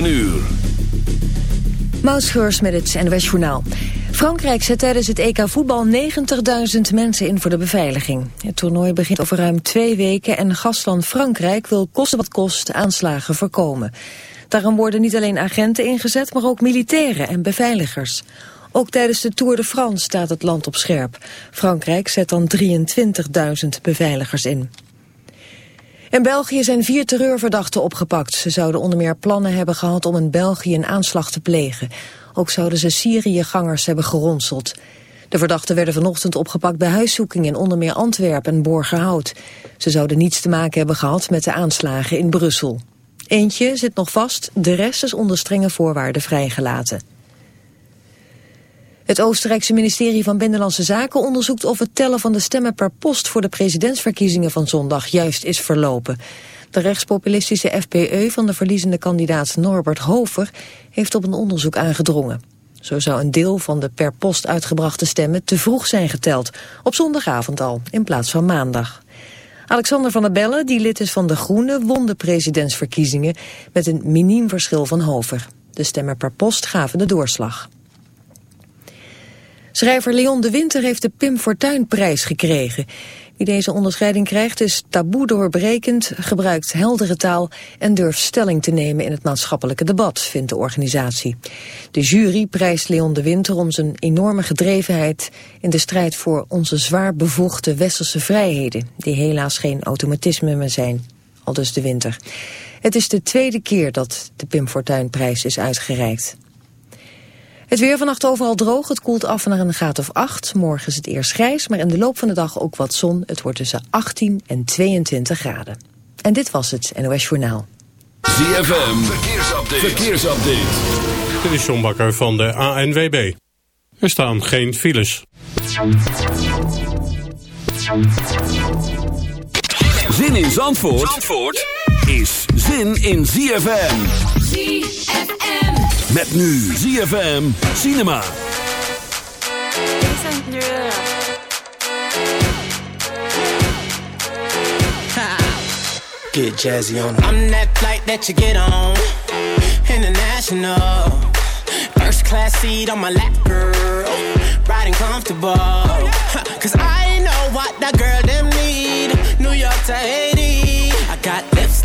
9 uur. Met het NWS. Frankrijk zet tijdens het EK voetbal 90.000 mensen in voor de beveiliging. Het toernooi begint over ruim twee weken en gastland Frankrijk wil kosten wat kost aanslagen voorkomen. Daarom worden niet alleen agenten ingezet, maar ook militairen en beveiligers. Ook tijdens de Tour de France staat het land op scherp. Frankrijk zet dan 23.000 beveiligers in. In België zijn vier terreurverdachten opgepakt. Ze zouden onder meer plannen hebben gehad om in België een aanslag te plegen. Ook zouden ze Syriëgangers hebben geronseld. De verdachten werden vanochtend opgepakt bij huiszoeking in onder meer Antwerpen en Borgerhout. Ze zouden niets te maken hebben gehad met de aanslagen in Brussel. Eentje zit nog vast, de rest is onder strenge voorwaarden vrijgelaten. Het Oostenrijkse ministerie van Binnenlandse Zaken onderzoekt of het tellen van de stemmen per post voor de presidentsverkiezingen van zondag juist is verlopen. De rechtspopulistische FPE van de verliezende kandidaat Norbert Hover heeft op een onderzoek aangedrongen. Zo zou een deel van de per post uitgebrachte stemmen te vroeg zijn geteld, op zondagavond al, in plaats van maandag. Alexander van der Bellen, die lid is van De Groenen, won de presidentsverkiezingen met een miniem verschil van Hover. De stemmen per post gaven de doorslag. Schrijver Leon de Winter heeft de Pim Fortuynprijs gekregen. Wie deze onderscheiding krijgt is taboe doorbrekend, gebruikt heldere taal en durft stelling te nemen in het maatschappelijke debat, vindt de organisatie. De jury prijst Leon de Winter om zijn enorme gedrevenheid in de strijd voor onze zwaar bevochten westerse vrijheden, die helaas geen automatisme meer zijn, aldus de Winter. Het is de tweede keer dat de Pim Fortuynprijs is uitgereikt. Het weer vannacht overal droog. Het koelt af naar een graad of 8. Morgen is het eerst grijs, maar in de loop van de dag ook wat zon. Het wordt tussen 18 en 22 graden. En dit was het NOS Journaal. ZFM, verkeersupdate. verkeersupdate. Dit is John Bakker van de ANWB. Er staan geen files. Zin in Zandvoort, Zandvoort is zin in ZFM. ZFM. Met nu ZFM Cinema. Get jazzy on. I'm that flight that you get on. International. First class seat on my lap, girl. Riding comfortable. Cause I know what that girl them need. New York to Haiti.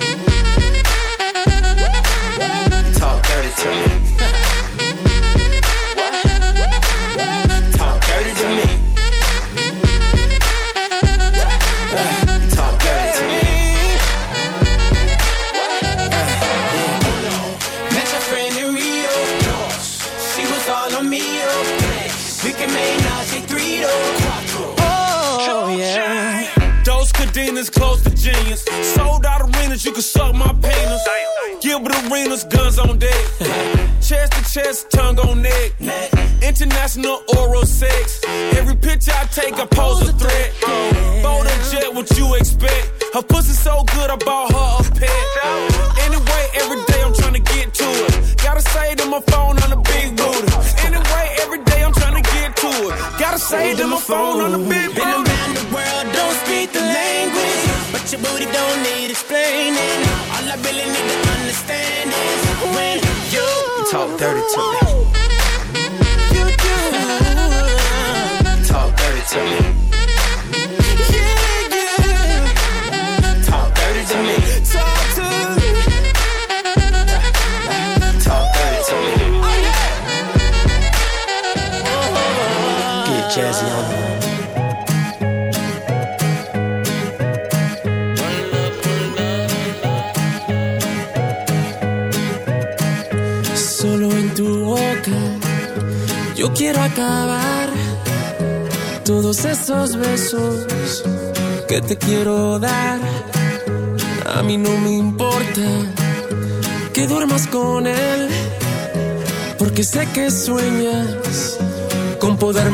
Talk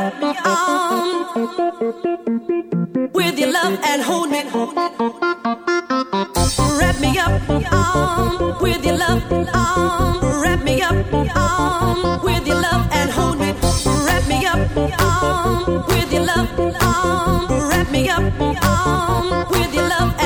wrap me on with your love and hold me. Wrap me up on with your love. On. Wrap me up on with your love and hold me. Wrap me up on with your love. On. Wrap me up on with your love.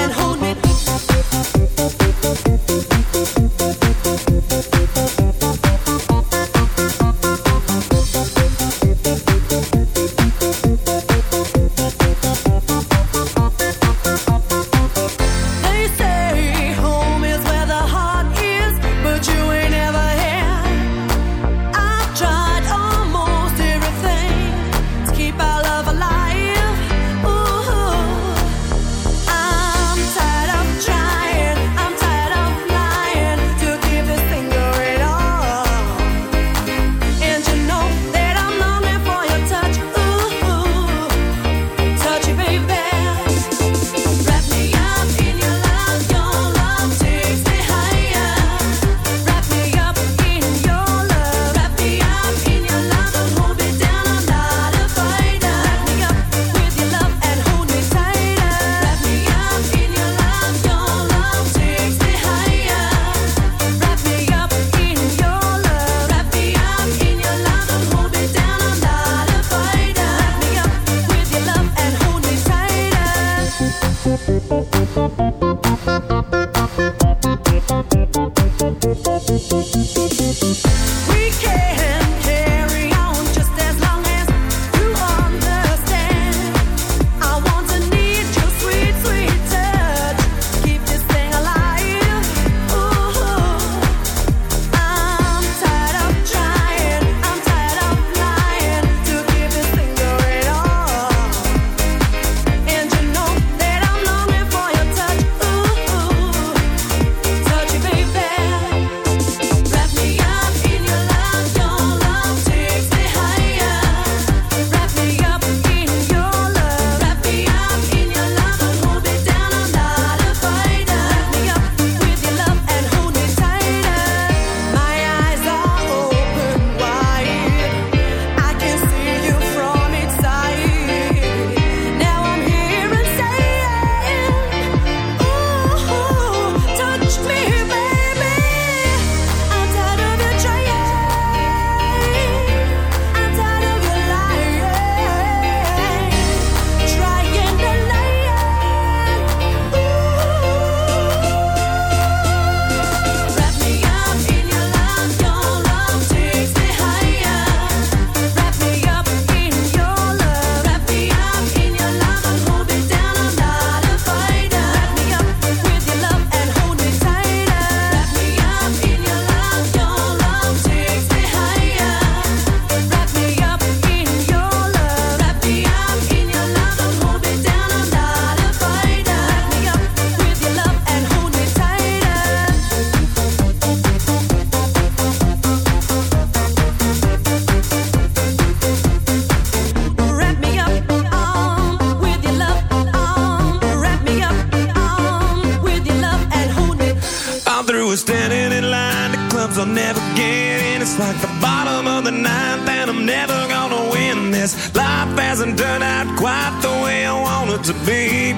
this. Life hasn't turned out quite the way I want it to be.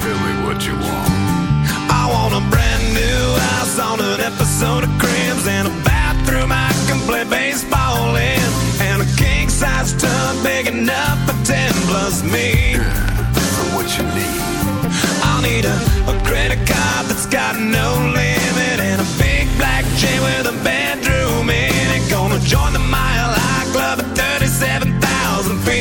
Tell me what you want. I want a brand new house on an episode of Cribs and a bathroom I can play baseball in and a king size tub big enough for ten plus me. For what you need. I need a, a credit card that's got no limit and a big black J with a bedroom in it. Gonna join the mile. high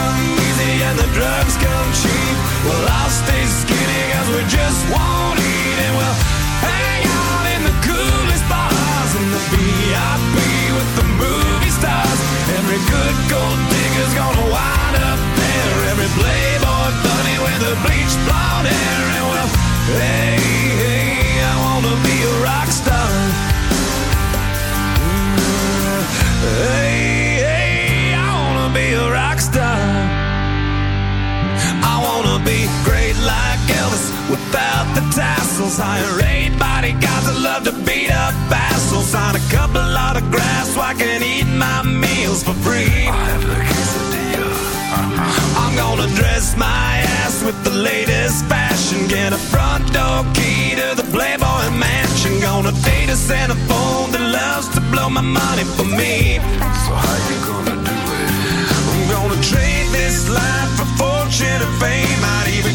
come easy and the drugs come cheap. Well, I'll stay skinny cause we just won't without the tassels. Hire eight bodyguards that love to beat up assholes. Sign a couple autographs so I can eat my meals for free. I have the quesadilla. Uh-huh. I'm gonna dress my ass with the latest fashion. Get a front door key to the Playboy mansion. Gonna date a Santa phone that loves to blow my money for me. So how you gonna do it? I'm gonna trade this life for fortune and fame. I'd even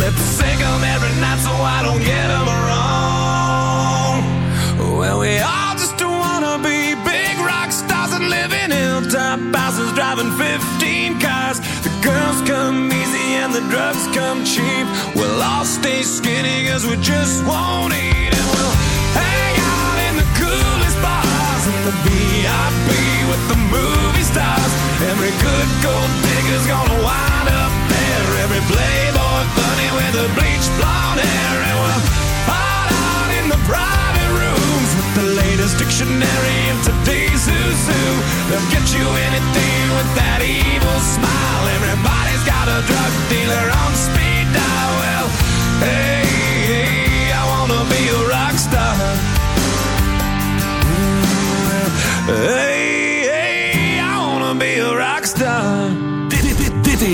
Lip sync 'em every night so I don't get 'em wrong. Well, we all just wanna be big rock stars and live in hilltop houses driving 15 cars. The girls come easy and the drugs come cheap. We'll all stay skinny cause we just won't eat and we'll hang out in the coolest bars in the VIP with the movie stars. Every good gold digger's gonna wind up there. Every bunny with the bleached blonde hair and we'll hide out in the private rooms with the latest dictionary of today's who's who. They'll get you anything with that evil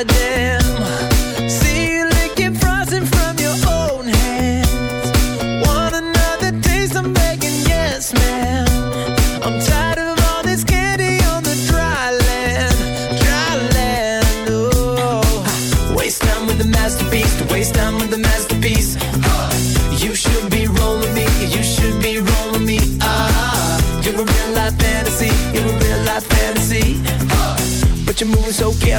I did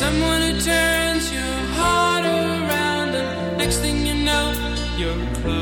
Someone who turns your heart around, and next thing you know, you're close.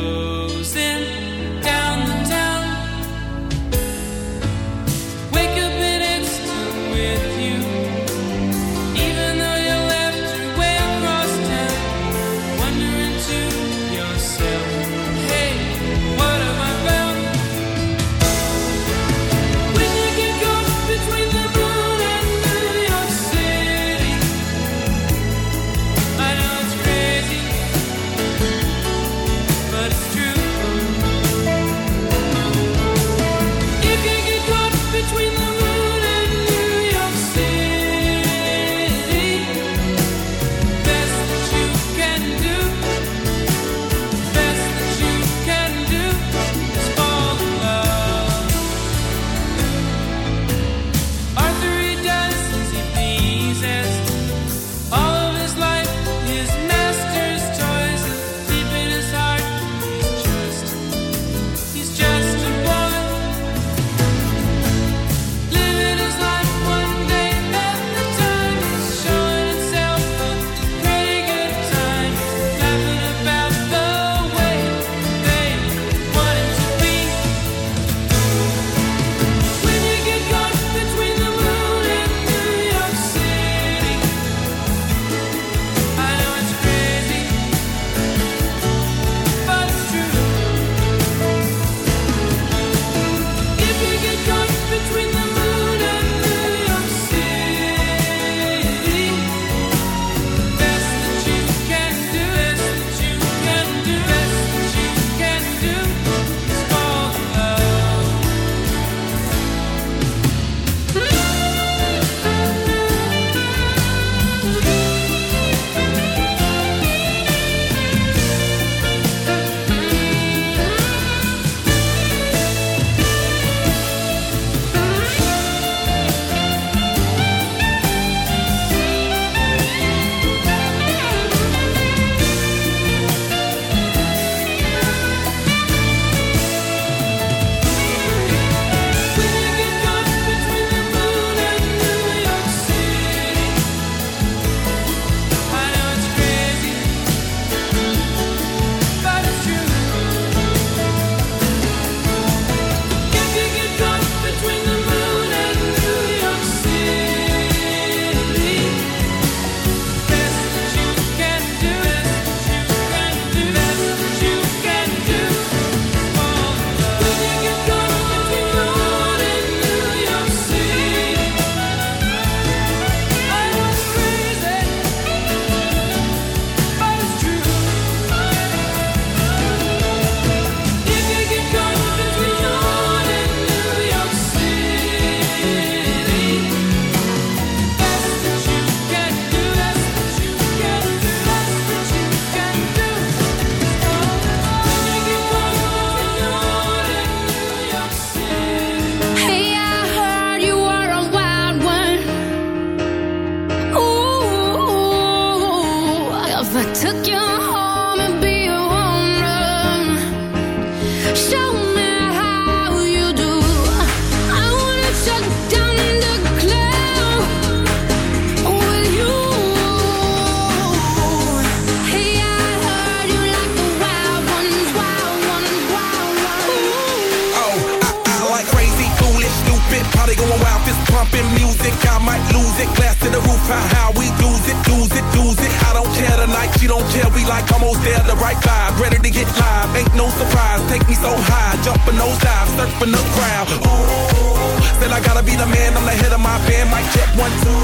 about how we lose it, lose it, lose it. I don't care tonight, she don't care. We like almost there, the right vibe. Ready to get live, ain't no surprise. Take me so high, jumping those dives, surfing the crowd. Ooh, still I gotta be the man. I'm the head of my band. Mic check one two.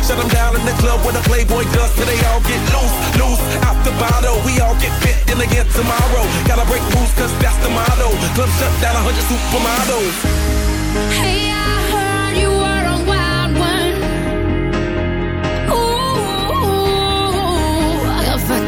Shut them down in the club where the Playboy does till they all get loose, loose out the bottle. We all get fit, then again tomorrow. Gotta break rules 'cause that's the motto. Club shut down, a hundred supermodels. Hey, I heard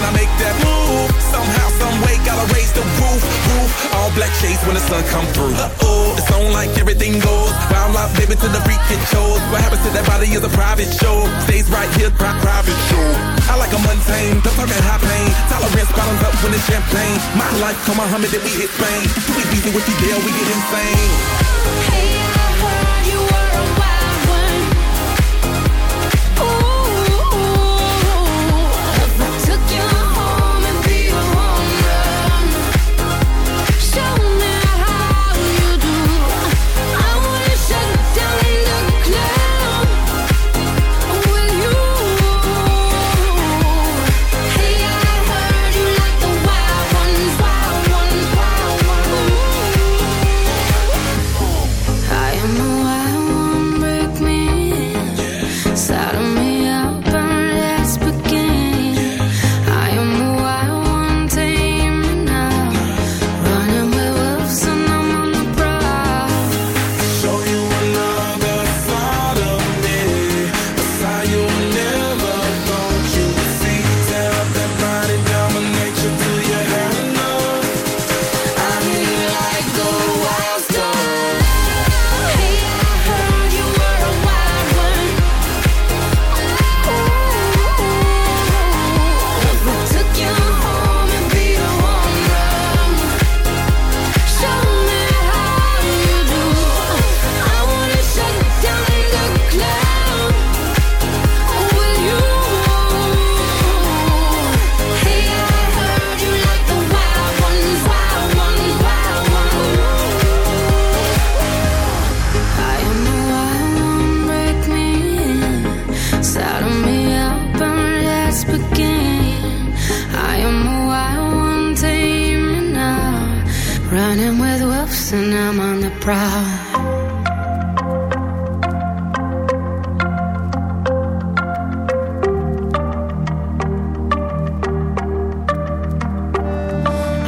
when I make that move. Somehow, some way, gotta raise the roof, roof. All black shades when the sun come through. Uh-oh, it's on like everything goes. Wild out, baby, to the freak it shows. What happens to that body is a private show. Stays right here, pri- private show. I like a mundane, don't talk at high pain. Tolerance bottoms up when it's champagne. My life, come on, Muhammad, then we hit Spain. Too easy with you, deal, we get insane. You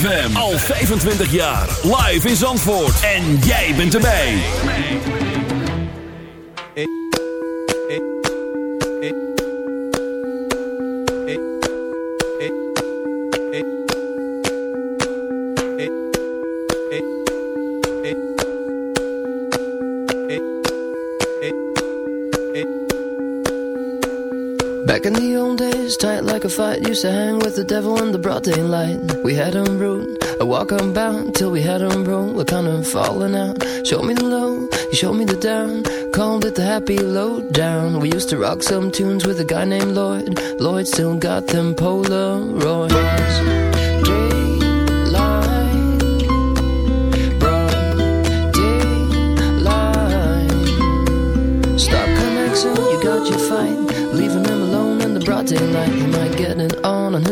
ZFM. Al 25 jaar. Live in Zandvoort. En jij bent erbij. Back in the old days, tight like a fight, used to hang devil in the broad daylight. We had him rude, a walk unbound, till we had him roll, we're kind of falling out. Showed me the low, he showed me the down, called it the happy low down. We used to rock some tunes with a guy named Lloyd. Lloyd still got them Polaroids. Stop connection, you got your fight. Leaving him alone in the broad daylight.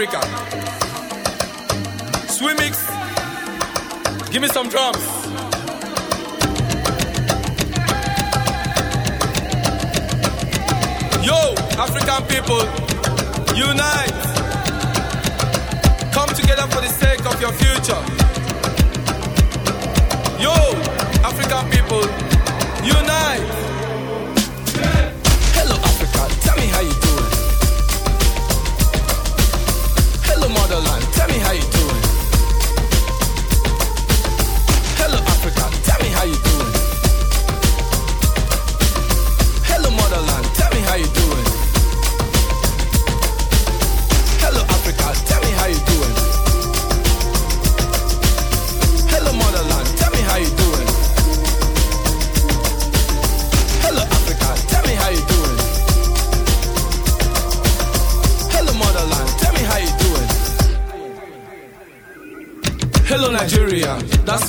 Africa. Swimix, give me some drums. Yo, African people,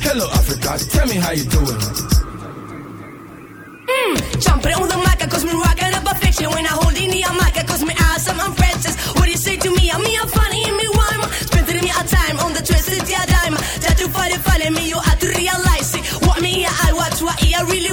Hello, Africa, tell me how you doing. Mm, jumping on the mic, cause me rocking up a fiction. When I hold in the mic, cause me awesome, I'm Francis. What do you say to me? I'm me, I'm funny, and me rhyme. Spending me a time on the twisted yeah, dime. That you find it funny, me, you have to realize it. What me, I watch, what I really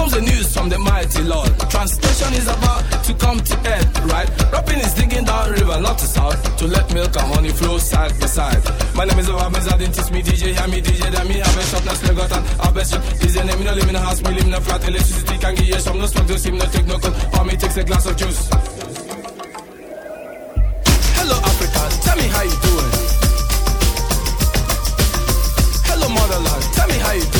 Comes the news from the mighty Lord. Translation is about to come to earth, right? Rapping is digging down river, not to south, to let milk and honey flow side by side. My name is Obama, I didn't teach me DJ, hear me DJ, then me have a shop, now still got an have a shop. Is your name, me no live in a house, me live in a flat, electricity can give you some, no smoke, no steam, no take no cold, or me takes a glass of juice. Hello Africa, tell me how you doing. Hello motherland, tell me how you doing.